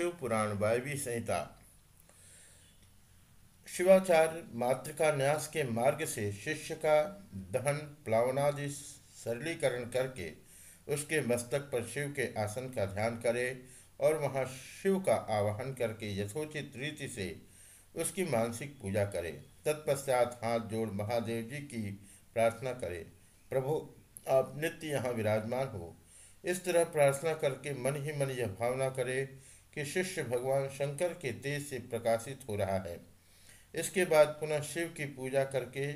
शिव पुराण वायवी संहिता। शिवाचार्य मातृका न्यास के मार्ग से शिष्य का दहन, प्लावनादि सरलीकरण करके उसके मस्तक पर शिव के आसन का ध्यान करे और वहाँ शिव का आवाहन करके यथोचित रीति से उसकी मानसिक पूजा करे। तत्पश्चात हाथ जोड़ महादेव जी की प्रार्थना करे, प्रभु, आप नित्य यहाँ विराजमान हो। इस तरह प्रार्थना करके मन ही मन यह भावना करे कि शिष्य भगवान शंकर के तेज से प्रकाशित हो रहा है। इसके बाद पुनः शिव की पूजा करके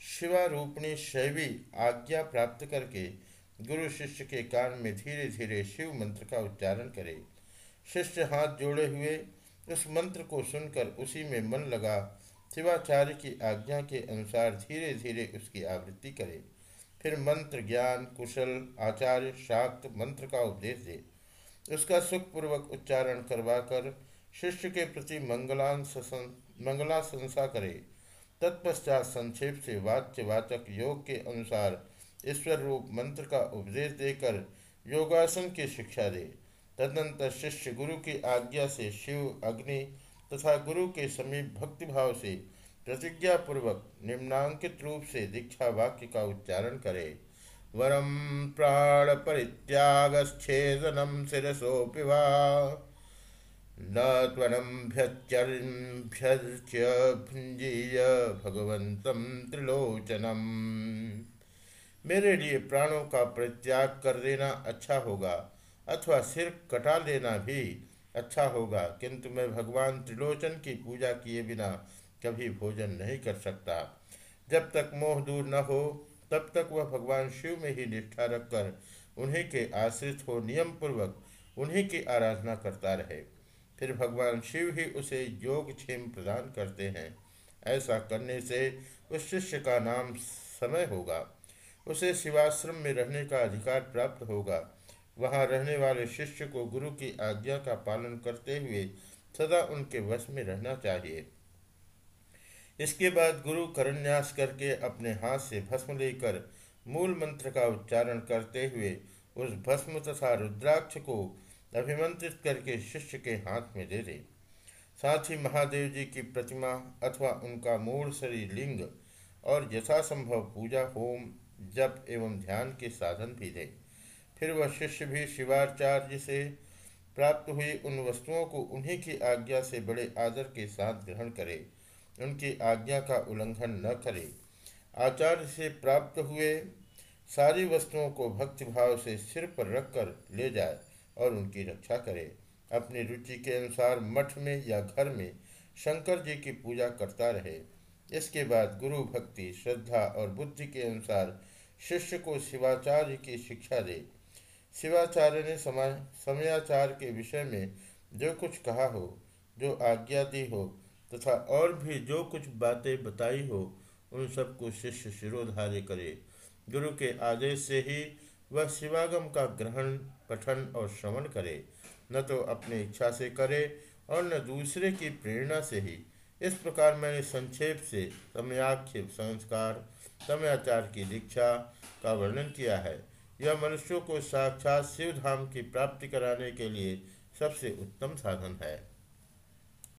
शिवारूपणी शैवी आज्ञा प्राप्त करके गुरु शिष्य के कान में धीरे धीरे शिव मंत्र का उच्चारण करे। शिष्य हाथ जोड़े हुए उस मंत्र को सुनकर उसी में मन लगा, शिवाचार्य की आज्ञा के अनुसार धीरे धीरे उसकी आवृत्ति करे। फिर मंत्र ज्ञान, कुशल, आचार्य, शाक्त मंत्र का उपदेश दे। उसका सुखपूर्वक उच्चारण करवाकर शिष्य के प्रति मंगला संसा करे। तत्पश्चात संक्षेप से वाच्यवाचक योग के अनुसार ईश्वर रूप मंत्र का उपदेश देकर योगासन की शिक्षा दे। तदनंतर शिष्य गुरु की आज्ञा से शिव, अग्नि तथा गुरु के समीप भक्तिभाव से प्रतिज्ञापूर्वक निम्नांकित रूप से दीक्षा वाक्य का उच्चारण करे। वरम प्राण परित्यागछेदनम शिशोपि वा। न भुंजीय भगवंतम त्रिलोचनम। मेरे लिए प्राणों का परित्याग कर देना अच्छा होगा, अथवा सिर कटा लेना भी अच्छा होगा, किंतु मैं भगवान त्रिलोचन की पूजा किए बिना कभी भोजन नहीं कर सकता। जब तक मोह दूर न हो तब तक वह भगवान शिव में ही निष्ठा रखकर उन्हीं के आश्रित हो नियम पूर्वक उन्हीं की आराधना करता रहे। फिर भगवान शिव ही उसे योग क्षेम प्रदान करते हैं। ऐसा करने से उस शिष्य का नाम समय होगा। उसे शिवाश्रम में रहने का अधिकार प्राप्त होगा। वहाँ रहने वाले शिष्य को गुरु की आज्ञा का पालन करते हुए सदा उनके वश में रहना चाहिए। इसके बाद गुरु करन्यास करके अपने हाथ से भस्म लेकर मूल मंत्र का उच्चारण करते हुए उस भस्म तथा रुद्राक्ष को अभिमंत्रित करके शिष्य के हाथ में दे दे। साथ ही महादेव जी की प्रतिमा अथवा उनका मूल शरीर लिंग और यथासंभव पूजा, होम, जप एवं ध्यान के साधन भी दे। फिर वह शिष्य भी शिवाचार्य से प्राप्त हुई उन वस्तुओं को उन्हीं की आज्ञा से बड़े आदर के साथ ग्रहण करे। उनकी आज्ञा का उल्लंघन न करे। आचार्य से प्राप्त हुए सारी वस्तुओं को भक्तिभाव से सिर पर रखकर ले जाए और उनकी रक्षा करे। अपनी रुचि के अनुसार मठ में या घर में शंकर जी की पूजा करता रहे। इसके बाद गुरु भक्ति, श्रद्धा और बुद्धि के अनुसार शिष्य को शिवाचार्य की शिक्षा दे। शिवाचार्य ने समय, समयाचार के विषय में जो कुछ कहा हो, जो आज्ञा दी हो तथा और भी जो कुछ बातें बताई हो, उन सबको शिष्य शिरोधार्य करे। गुरु के आदेश से ही वह शिवागम का ग्रहण, पठन और श्रवण करे। न तो अपनी इच्छा से करे और न दूसरे की प्रेरणा से ही। इस प्रकार मैंने संक्षेप से समयाक्षेप संस्कार, समयाचार की दीक्षा का वर्णन किया है। यह मनुष्यों को साक्षात शिवधाम की प्राप्ति कराने के लिए सबसे उत्तम साधन है।